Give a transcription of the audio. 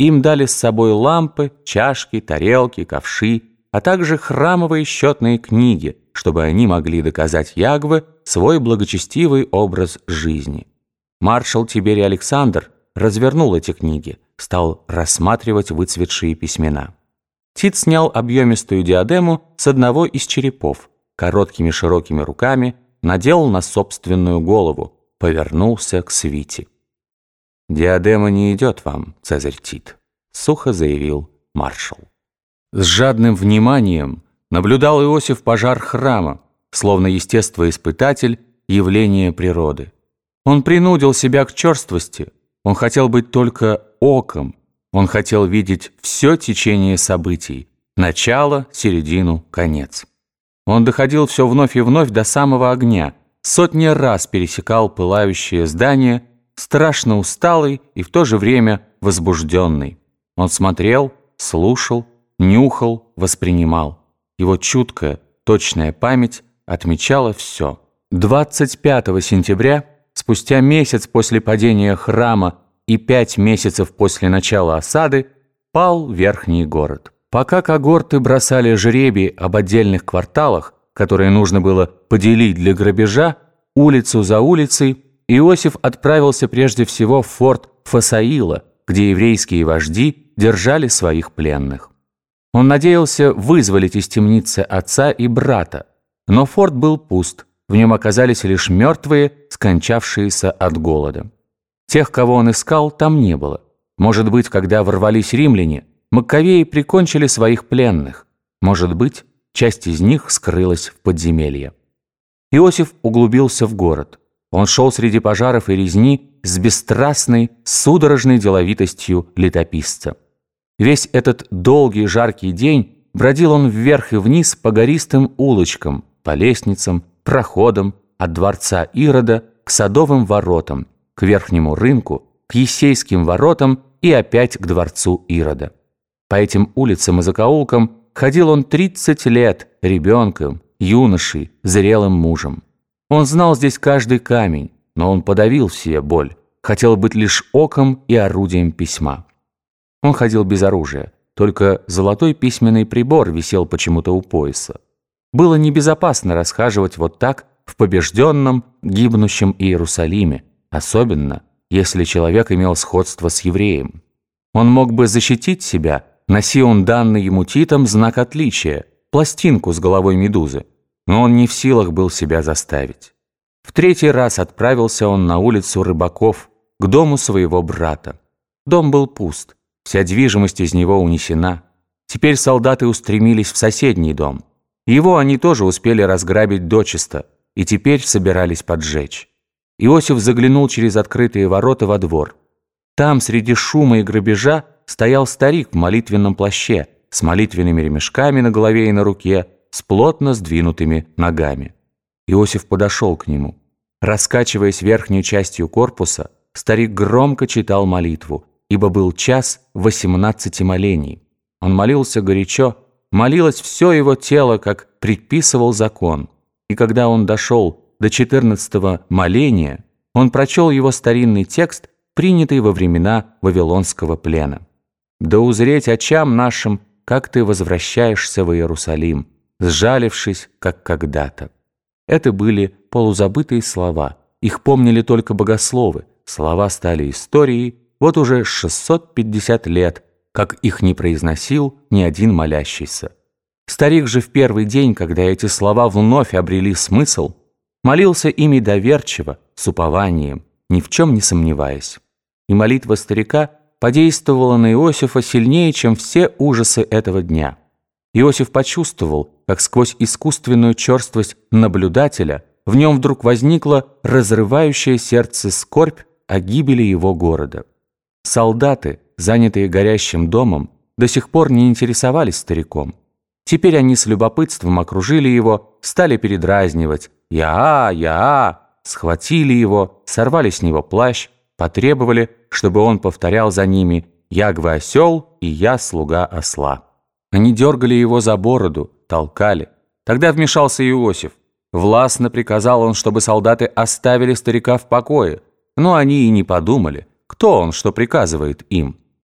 Им дали с собой лампы, чашки, тарелки, ковши, а также храмовые счетные книги, чтобы они могли доказать Ягве свой благочестивый образ жизни. Маршал Тиберий Александр развернул эти книги, стал рассматривать выцветшие письмена. Тит снял объемистую диадему с одного из черепов, короткими широкими руками надел на собственную голову, повернулся к свите. «Диадема не идет вам, Цезарь Тит», — сухо заявил маршал. С жадным вниманием наблюдал Иосиф пожар храма, словно естествоиспытатель явления природы. Он принудил себя к черствости, он хотел быть только оком, он хотел видеть все течение событий, начало, середину, конец. Он доходил все вновь и вновь до самого огня, сотни раз пересекал пылающее здание, страшно усталый и в то же время возбужденный. Он смотрел, слушал, нюхал, воспринимал. Его чуткая, точная память отмечала все. 25 сентября, спустя месяц после падения храма и пять месяцев после начала осады, пал верхний город. Пока когорты бросали жребий об отдельных кварталах, которые нужно было поделить для грабежа, улицу за улицей, Иосиф отправился прежде всего в форт Фасаила, где еврейские вожди держали своих пленных. Он надеялся вызволить из темницы отца и брата, но форт был пуст, в нем оказались лишь мертвые, скончавшиеся от голода. Тех, кого он искал, там не было. Может быть, когда ворвались римляне, Маккавеи прикончили своих пленных. Может быть, часть из них скрылась в подземелье. Иосиф углубился в город. Он шел среди пожаров и резни с бесстрастной, судорожной деловитостью летописца. Весь этот долгий жаркий день бродил он вверх и вниз по гористым улочкам, по лестницам, проходам, от дворца Ирода к садовым воротам, к верхнему рынку, к Есейским воротам и опять к дворцу Ирода. По этим улицам и закоулкам ходил он 30 лет ребенком, юношей, зрелым мужем. Он знал здесь каждый камень, но он подавил в себе боль, хотел быть лишь оком и орудием письма. Он ходил без оружия, только золотой письменный прибор висел почему-то у пояса. Было небезопасно расхаживать вот так в побежденном, гибнущем Иерусалиме, особенно если человек имел сходство с евреем. Он мог бы защитить себя Носи он данный ему Титом знак отличия, пластинку с головой медузы, но он не в силах был себя заставить. В третий раз отправился он на улицу Рыбаков, к дому своего брата. Дом был пуст, вся движимость из него унесена. Теперь солдаты устремились в соседний дом. Его они тоже успели разграбить дочисто и теперь собирались поджечь. Иосиф заглянул через открытые ворота во двор. Там, среди шума и грабежа, стоял старик в молитвенном плаще, с молитвенными ремешками на голове и на руке, с плотно сдвинутыми ногами. Иосиф подошел к нему. Раскачиваясь верхней частью корпуса, старик громко читал молитву, ибо был час восемнадцати молений. Он молился горячо, молилось все его тело, как предписывал закон. И когда он дошел до четырнадцатого моления, он прочел его старинный текст, принятый во времена Вавилонского плена да узреть очам нашим, как ты возвращаешься в Иерусалим, сжалившись, как когда-то. Это были полузабытые слова, их помнили только богословы, слова стали историей вот уже 650 лет, как их не произносил ни один молящийся. Старик же в первый день, когда эти слова вновь обрели смысл, молился ими доверчиво, с упованием, ни в чем не сомневаясь. И молитва старика – подействовало на Иосифа сильнее, чем все ужасы этого дня. Иосиф почувствовал, как сквозь искусственную черствость наблюдателя в нем вдруг возникла разрывающая сердце скорбь о гибели его города. Солдаты, занятые горящим домом, до сих пор не интересовались стариком. Теперь они с любопытством окружили его, стали передразнивать «Я-а, я-а», схватили его, сорвали с него плащ, потребовали, чтобы он повторял за ними «Ягва осел и я слуга осла». Они дергали его за бороду, толкали. Тогда вмешался Иосиф. Властно приказал он, чтобы солдаты оставили старика в покое. Но они и не подумали, кто он, что приказывает им.